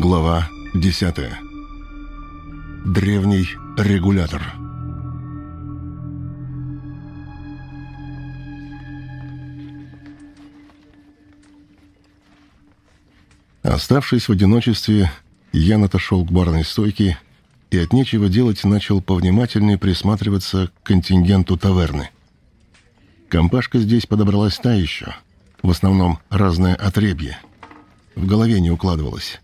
Глава 10. Древний регулятор. Оставшись в одиночестве, Ян отошел к барной стойке и от нечего делать начал повнимательнее присматриваться к контингенту таверны. Компашка здесь подобралась та еще, в основном разное отребье. В голове не укладывалось.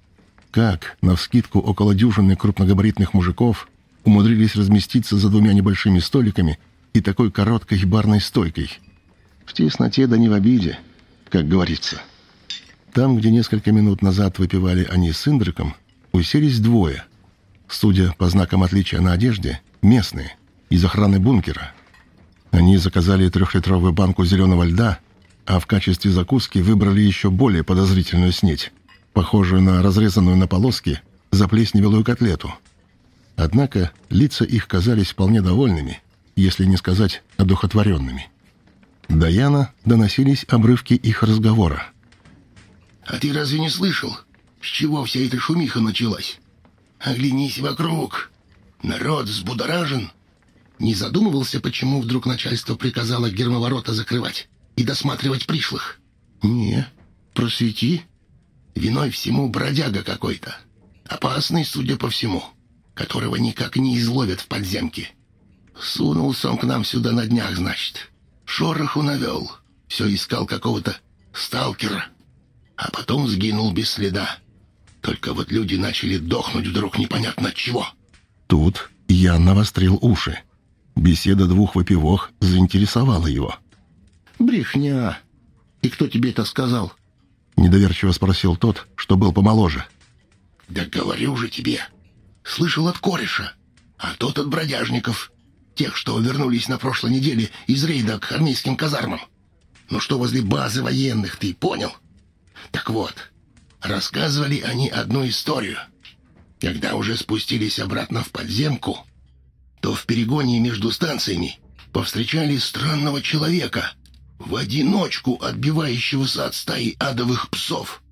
Как, навскидку около дюжины крупногабаритных мужиков, умудрились разместиться за двумя небольшими столиками и такой короткой барной стойкой? В тесноте да не в обиде, как говорится. Там, где несколько минут назад выпивали они с Индриком, уселись двое. Судя по знакам отличия на одежде, местные, из охраны бункера. Они заказали трехлитровую банку зеленого льда, а в качестве закуски выбрали еще более подозрительную снеть похожую на разрезанную на полоски заплесневелую котлету. Однако лица их казались вполне довольными, если не сказать одухотворенными. До Яна доносились обрывки их разговора. «А ты разве не слышал, с чего вся эта шумиха началась? Оглянись вокруг. Народ взбудоражен. Не задумывался, почему вдруг начальство приказало гермоворота закрывать и досматривать пришлых?» «Не, просвети», Виной всему бродяга какой-то. Опасный, судя по всему, которого никак не изловят в подземке. Сунулся он к нам сюда на днях, значит. Шороху навел. Все искал какого-то сталкера. А потом сгинул без следа. Только вот люди начали дохнуть вдруг непонятно от чего. Тут я навострил уши. Беседа двух выпивох заинтересовала его. «Брехня! И кто тебе это сказал?» — недоверчиво спросил тот, что был помоложе. «Да говорю же тебе. Слышал от кореша, а тот от бродяжников, тех, что вернулись на прошлой неделе из рейда к армейским казармам. Ну что возле базы военных, ты понял? Так вот, рассказывали они одну историю. Когда уже спустились обратно в подземку, то в перегоне между станциями повстречали странного человека — в одиночку отбивающегося от стаи адовых псов.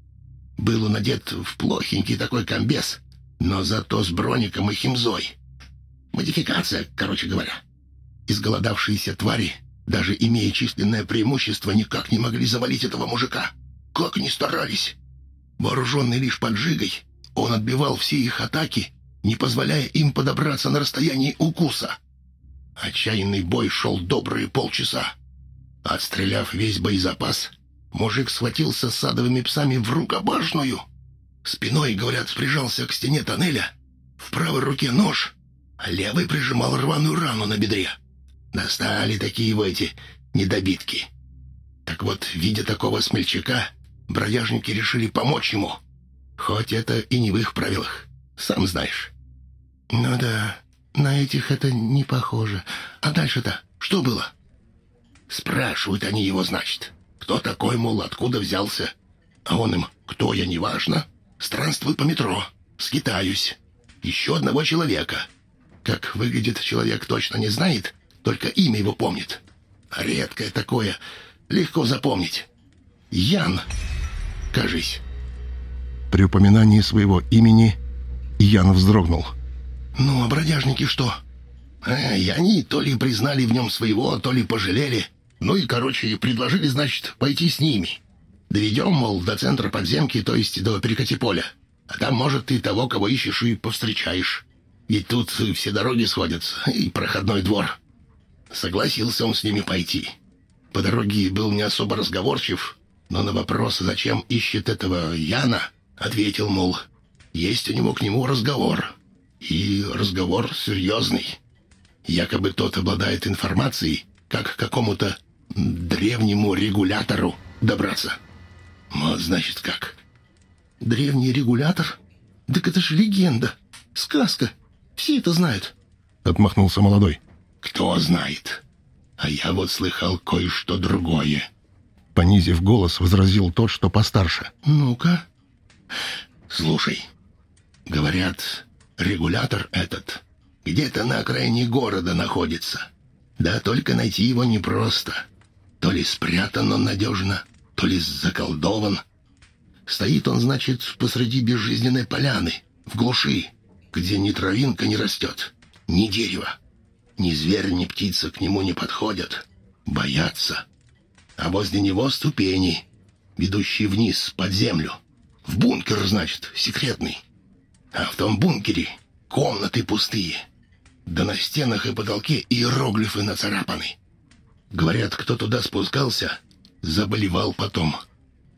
Был он одет в плохенький такой комбез, но зато с броником и химзой. Модификация, короче говоря. Изголодавшиеся твари, даже имея численное преимущество, никак не могли завалить этого мужика. Как ни старались. Вооруженный лишь поджигой, он отбивал все их атаки, не позволяя им подобраться на расстоянии укуса. Отчаянный бой шел добрые полчаса. Отстреляв весь боезапас, мужик схватился с садовыми псами в рукобашную. Спиной, говорят, прижался к стене тоннеля. В правой руке нож, а левой прижимал рваную рану на бедре. Достали такие его эти недобитки. Так вот, видя такого смельчака, бродяжники решили помочь ему. Хоть это и не в их правилах, сам знаешь. Ну да, на этих это не похоже. А дальше-то что было? — Спрашивают они его, значит. Кто такой, мол, откуда взялся? А он им, кто я, неважно. Странствую по метро, скитаюсь. Еще одного человека. Как выглядит человек, точно не знает, только имя его помнит. А редкое такое, легко запомнить. Ян, кажись. При упоминании своего имени Ян вздрогнул. «Ну, а бродяжники что?» э, И они то ли признали в нем своего, то ли пожалели. Ну и, короче, предложили, значит, пойти с ними. Доведем, мол, до центра подземки, то есть до перекати поля. А там, может, ты того, кого ищешь, и повстречаешь. Ведь тут все дороги сходятся, и проходной двор. Согласился он с ними пойти. По дороге был не особо разговорчив, но на вопрос, зачем ищет этого Яна, ответил, мол, есть у него к нему разговор. И разговор серьезный. Якобы тот обладает информацией, как какому-то древнему регулятору добраться. Вот, значит, как. Древний регулятор? Так это ж легенда, сказка. Все это знают. Отмахнулся молодой. Кто знает? А я вот слыхал кое-что другое. Понизив голос, возразил тот, что постарше. Ну-ка. Слушай, говорят, регулятор этот где-то на окраине города находится. Да только найти его непросто. То ли спрятан он надежно, то ли заколдован. Стоит он, значит, посреди безжизненной поляны, в глуши, где ни травинка не растет, ни дерево. Ни зверь, ни птица к нему не подходят. Боятся. А возле него ступени, ведущие вниз, под землю. В бункер, значит, секретный. А в том бункере комнаты пустые. Да на стенах и потолке иероглифы нацарапаны. Говорят, кто туда спускался, заболевал потом.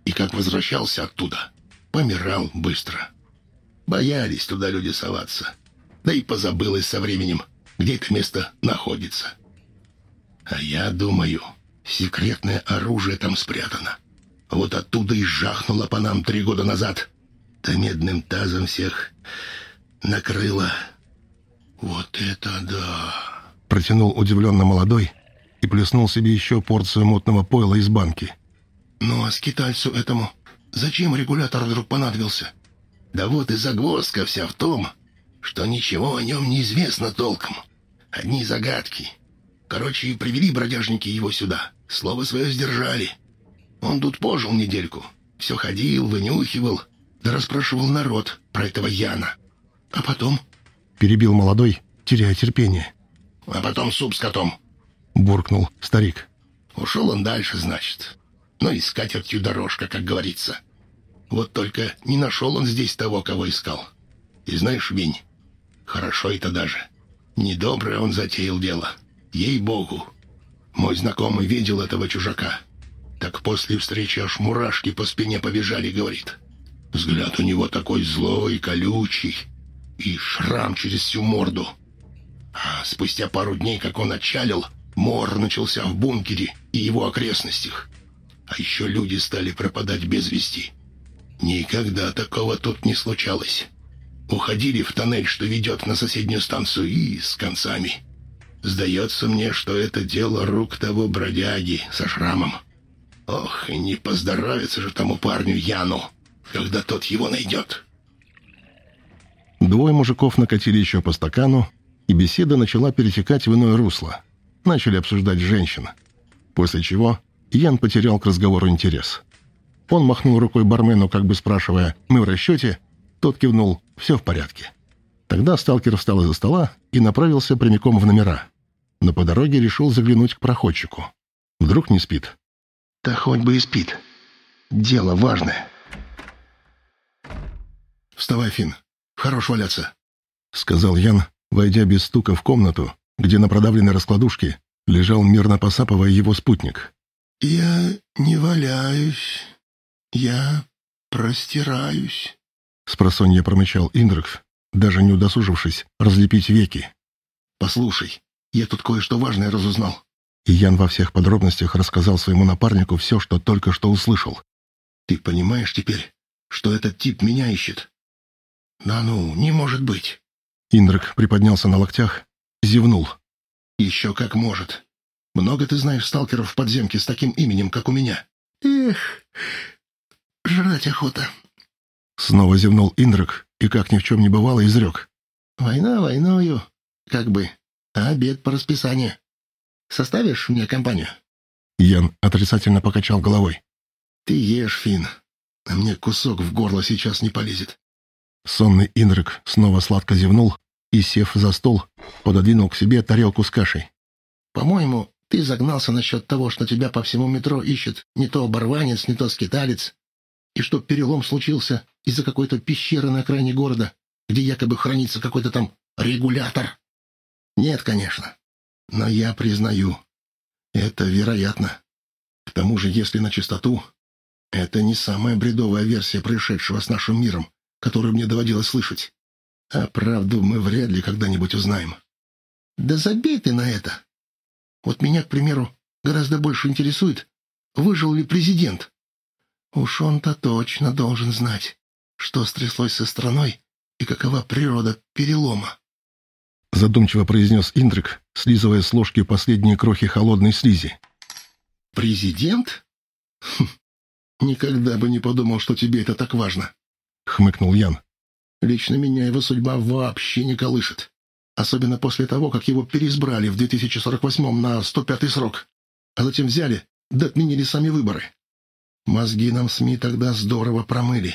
И как возвращался оттуда, помирал быстро. Боялись туда люди соваться. Да и позабылось со временем, где это место находится. А я думаю, секретное оружие там спрятано. Вот оттуда и жахнуло по нам три года назад. Да медным тазом всех накрыло. Вот это да! Протянул удивленно молодой и плеснул себе еще порцию мутного пойла из банки. Ну а скитальцу этому зачем регулятор вдруг понадобился? Да вот и загвоздка вся в том, что ничего о нем не известно толком. Одни загадки. Короче, привели бродяжники его сюда. Слово свое сдержали. Он тут пожил недельку. Все ходил, вынюхивал, да расспрашивал народ про этого Яна. А потом... Перебил молодой, теряя терпение. А потом суп с котом. Буркнул старик. Ушел он дальше, значит. Ну и с дорожка, как говорится. Вот только не нашел он здесь того, кого искал. И знаешь, Вень, хорошо это даже. Недоброе он затеял дело. Ей-богу. Мой знакомый видел этого чужака. Так после встречи аж мурашки по спине побежали, говорит. Взгляд у него такой злой, колючий. И шрам через всю морду. А спустя пару дней, как он отчалил, мор начался в бункере и его окрестностях. А еще люди стали пропадать без вести. Никогда такого тут не случалось. Уходили в тоннель, что ведет на соседнюю станцию, и с концами. Сдается мне, что это дело рук того бродяги со шрамом. Ох, и не поздоровится же тому парню Яну, когда тот его найдет. Двое мужиков накатили еще по стакану, и беседа начала перетекать в иное русло. Начали обсуждать женщин. После чего Ян потерял к разговору интерес. Он махнул рукой бармену, как бы спрашивая «Мы в расчете?», тот кивнул «Все в порядке». Тогда сталкер встал из-за стола и направился прямиком в номера. Но по дороге решил заглянуть к проходчику. Вдруг не спит. «Да хоть бы и спит. Дело важное». «Вставай, Фин. Хорош валяться», — сказал Ян, войдя без стука в комнату, где на продавленной раскладушке лежал мирно посапывая его спутник. «Я не валяюсь. Я простираюсь», — спросонья промычал Индрекс, даже не удосужившись разлепить веки. «Послушай, я тут кое-что важное разузнал». И Ян во всех подробностях рассказал своему напарнику все, что только что услышал. «Ты понимаешь теперь, что этот тип меня ищет?» «Да ну, не может быть». Индрак приподнялся на локтях, зевнул. «Еще как может. Много ты знаешь сталкеров в подземке с таким именем, как у меня?» «Эх, жрать охота». Снова зевнул Индрак и, как ни в чем не бывало, изрек. «Война войною, как бы, а обед по расписанию. Составишь мне компанию?» Ян отрицательно покачал головой. «Ты ешь, Фин, а мне кусок в горло сейчас не полезет». Сонный Инрик снова сладко зевнул и, сев за стол, пододвинул к себе тарелку с кашей. «По-моему, ты загнался насчет того, что тебя по всему метро ищет не то оборванец, не то скиталец, и что перелом случился из-за какой-то пещеры на окраине города, где якобы хранится какой-то там регулятор. Нет, конечно. Но я признаю, это вероятно. К тому же, если на чистоту, это не самая бредовая версия происшедшего с нашим миром, которую мне доводилось слышать. А правду мы вряд ли когда-нибудь узнаем. Да забей ты на это. Вот меня, к примеру, гораздо больше интересует, выжил ли президент. Уж он-то точно должен знать, что стряслось со страной и какова природа перелома. Задумчиво произнес Индрик, слизывая с ложки последние крохи холодной слизи. «Президент? Хм, никогда бы не подумал, что тебе это так важно», — хмыкнул Ян. «Лично меня его судьба вообще не колышет. Особенно после того, как его переизбрали в 2048 на 105-й срок, а затем взяли да отменили сами выборы. Мозги нам СМИ тогда здорово промыли.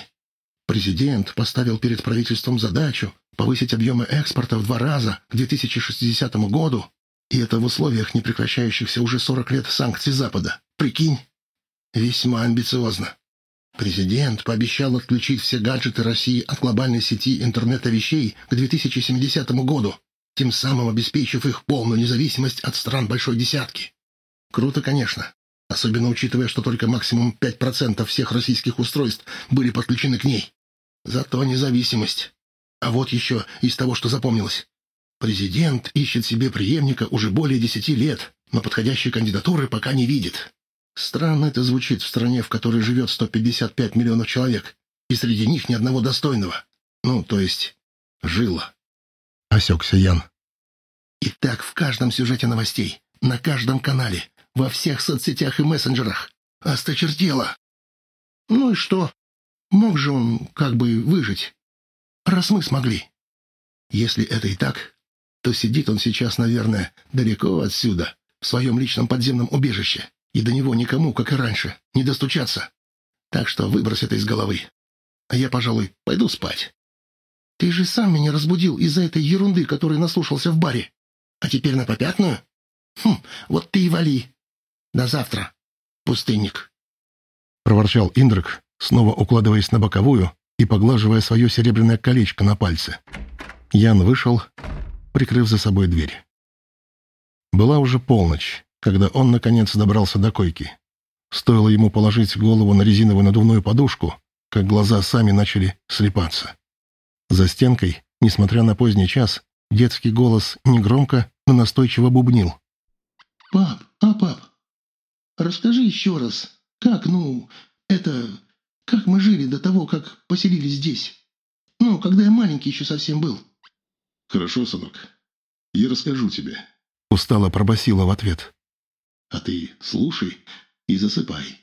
Президент поставил перед правительством задачу повысить объемы экспорта в два раза к 2060 году, и это в условиях непрекращающихся уже 40 лет санкций Запада. Прикинь? Весьма амбициозно. Президент пообещал отключить все гаджеты России от глобальной сети интернета вещей к 2070 году, тем самым обеспечив их полную независимость от стран Большой Десятки. Круто, конечно. Особенно учитывая, что только максимум 5% всех российских устройств были подключены к ней. Зато независимость. А вот еще из того, что запомнилось. Президент ищет себе преемника уже более десяти лет, но подходящей кандидатуры пока не видит. Странно это звучит в стране, в которой живет 155 миллионов человек, и среди них ни одного достойного. Ну, то есть, жило. Осекся Ян. И так в каждом сюжете новостей, на каждом канале, во всех соцсетях и мессенджерах. Осточертело. Ну и что? Мог же он как бы выжить. Раз мы смогли. Если это и так, то сидит он сейчас, наверное, далеко отсюда, в своем личном подземном убежище, и до него никому, как и раньше, не достучаться. Так что выбрось это из головы. А я, пожалуй, пойду спать. Ты же сам меня разбудил из-за этой ерунды, которой наслушался в баре. А теперь на попятную? Хм, вот ты и вали. До завтра, пустынник. Проворчал Индрик, снова укладываясь на боковую и поглаживая свое серебряное колечко на пальце. Ян вышел, прикрыв за собой дверь. Была уже полночь, когда он, наконец, добрался до койки. Стоило ему положить голову на резиновую надувную подушку, как глаза сами начали слепаться. За стенкой, несмотря на поздний час, детский голос негромко, но настойчиво бубнил. «Пап, а пап, расскажи еще раз, как, ну, это, как мы жили до того, как поселились здесь? Ну, когда я маленький еще совсем был». «Хорошо, сынок. Я расскажу тебе». Устало пробасила в ответ. «А ты слушай и засыпай».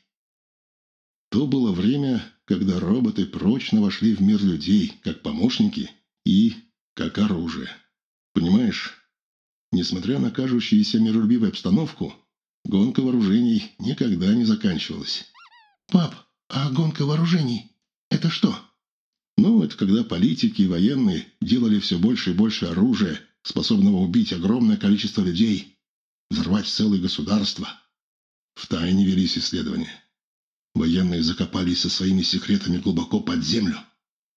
То было время, когда роботы прочно вошли в мир людей, как помощники и как оружие. Понимаешь, несмотря на кажущуюся миролюбивую обстановку, гонка вооружений никогда не заканчивалась. «Пап, а гонка вооружений – это что?» Ну, это когда политики и военные делали все больше и больше оружия, способного убить огромное количество людей, взорвать целые государства. В тайне велись исследования. Военные закопались со своими секретами глубоко под землю.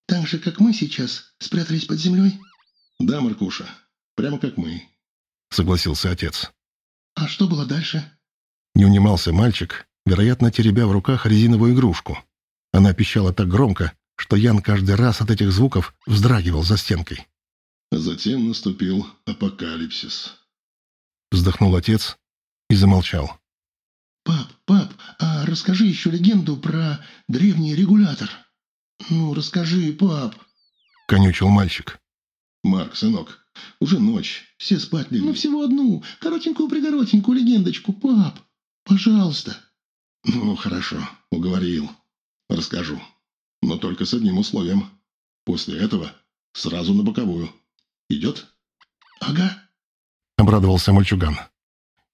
Так же, как мы сейчас спрятались под землей? Да, Маркуша, прямо как мы. Согласился отец. А что было дальше? Не унимался мальчик, вероятно, теребя в руках резиновую игрушку. Она пищала так громко, что Ян каждый раз от этих звуков вздрагивал за стенкой. Затем наступил апокалипсис. Вздохнул отец и замолчал. «Пап, пап, а расскажи еще легенду про древний регулятор. Ну, расскажи, пап!» Конючил мальчик. «Марк, сынок, уже ночь, все спать легли». «Ну, всего одну, коротенькую-пригоротенькую легендочку, пап. Пожалуйста». «Ну, хорошо, уговорил. Расскажу» но только с одним условием. После этого сразу на боковую. Идет? Ага. Обрадовался мальчуган.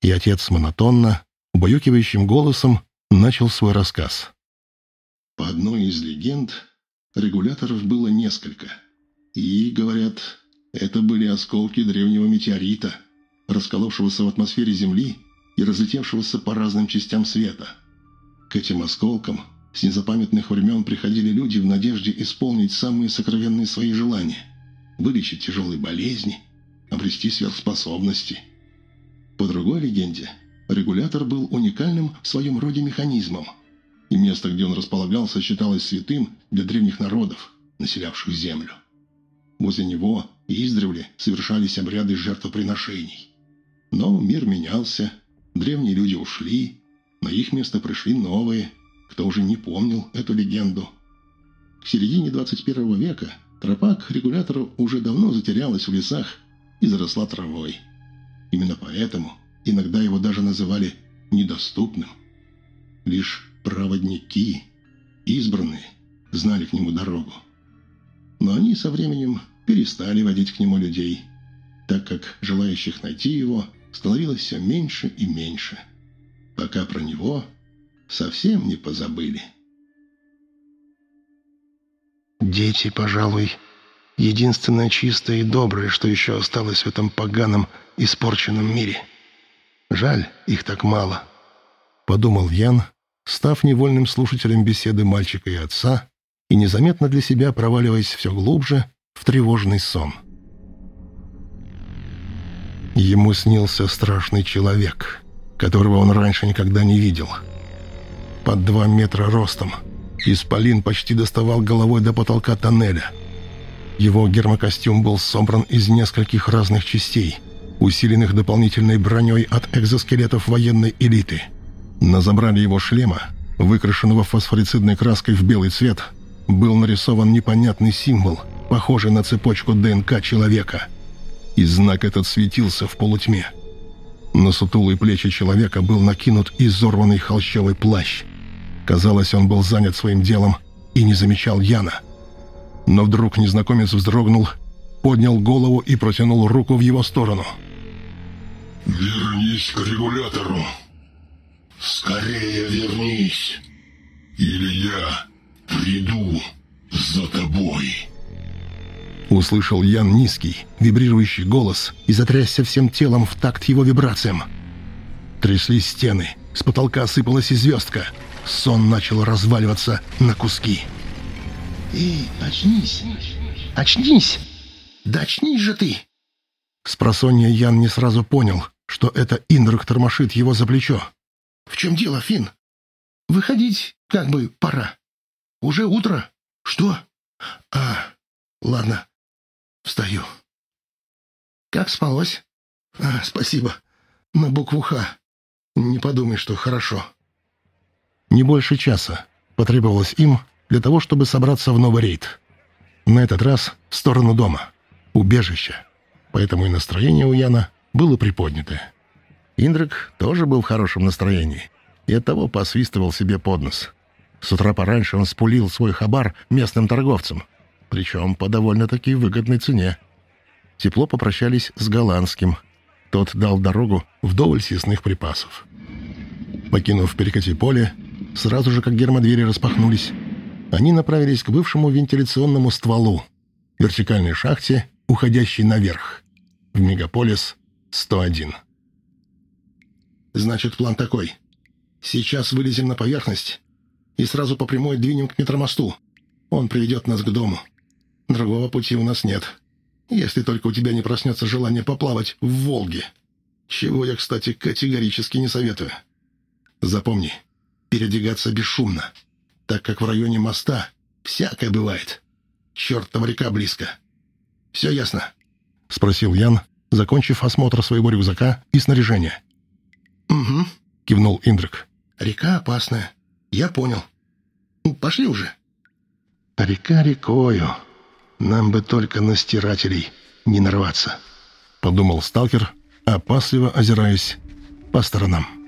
И отец монотонно, убаюкивающим голосом начал свой рассказ. По одной из легенд, регуляторов было несколько. И, говорят, это были осколки древнего метеорита, расколовшегося в атмосфере Земли и разлетевшегося по разным частям света. К этим осколкам с незапамятных времен приходили люди в надежде исполнить самые сокровенные свои желания, вылечить тяжелые болезни, обрести сверхспособности. По другой легенде, регулятор был уникальным в своем роде механизмом, и место, где он располагался, считалось святым для древних народов, населявших Землю. Возле него издревле совершались обряды жертвоприношений. Но мир менялся, древние люди ушли, на их место пришли новые – кто уже не помнил эту легенду. К середине 21 века тропа к регулятору уже давно затерялась в лесах и заросла травой. Именно поэтому иногда его даже называли недоступным. Лишь проводники, избранные, знали к нему дорогу. Но они со временем перестали водить к нему людей, так как желающих найти его становилось все меньше и меньше, пока про него совсем не позабыли. Дети, пожалуй, единственное чистое и доброе, что еще осталось в этом поганом, испорченном мире. Жаль, их так мало. Подумал Ян, став невольным слушателем беседы мальчика и отца и незаметно для себя проваливаясь все глубже в тревожный сон. Ему снился страшный человек, которого он раньше никогда не видел. Под два метра ростом, исполин почти доставал головой до потолка тоннеля. Его гермокостюм был собран из нескольких разных частей, усиленных дополнительной броней от экзоскелетов военной элиты. На забрале его шлема, выкрашенного фосфорицидной краской в белый цвет, был нарисован непонятный символ, похожий на цепочку ДНК человека – и знак этот светился в полутьме. На сутулые плечи человека был накинут изорванный холщовый плащ. Казалось, он был занят своим делом и не замечал Яна. Но вдруг незнакомец вздрогнул, поднял голову и протянул руку в его сторону. «Вернись к регулятору! Скорее вернись! Или я приду за тобой!» Услышал Ян низкий, вибрирующий голос и затрясся всем телом в такт его вибрациям. Тряслись стены, с потолка осыпалась и звездка. Сон начал разваливаться на куски. «Эй, очнись! Очнись! Да очнись же ты!» Спросонья Ян не сразу понял, что это Индрак тормошит его за плечо. «В чем дело, Фин? Выходить как бы пора. Уже утро. Что? А, ладно, Встаю. Как спалось? А, спасибо. На букву «Х». Не подумай, что хорошо. Не больше часа потребовалось им для того, чтобы собраться в новый рейд. На этот раз в сторону дома, убежища. Поэтому и настроение у Яна было приподнятое. Индрик тоже был в хорошем настроении и оттого посвистывал себе под нос. С утра пораньше он спулил свой хабар местным торговцам — причем по довольно-таки выгодной цене. Тепло попрощались с голландским. Тот дал дорогу вдоволь съестных припасов. Покинув перекати поле, сразу же как гермодвери распахнулись, они направились к бывшему вентиляционному стволу, вертикальной шахте, уходящей наверх, в мегаполис 101. «Значит, план такой. Сейчас вылезем на поверхность и сразу по прямой двинем к метромосту. Он приведет нас к дому. Другого пути у нас нет. Если только у тебя не проснется желание поплавать в Волге. Чего я, кстати, категорически не советую. Запомни, передвигаться бесшумно, так как в районе моста всякое бывает. Чертова река близко. Все ясно?» — спросил Ян, закончив осмотр своего рюкзака и снаряжения. «Угу», — кивнул Индрик. «Река опасная. Я понял. Пошли уже». «Река рекою», нам бы только на стирателей не нарваться», — подумал сталкер, опасливо озираясь по сторонам.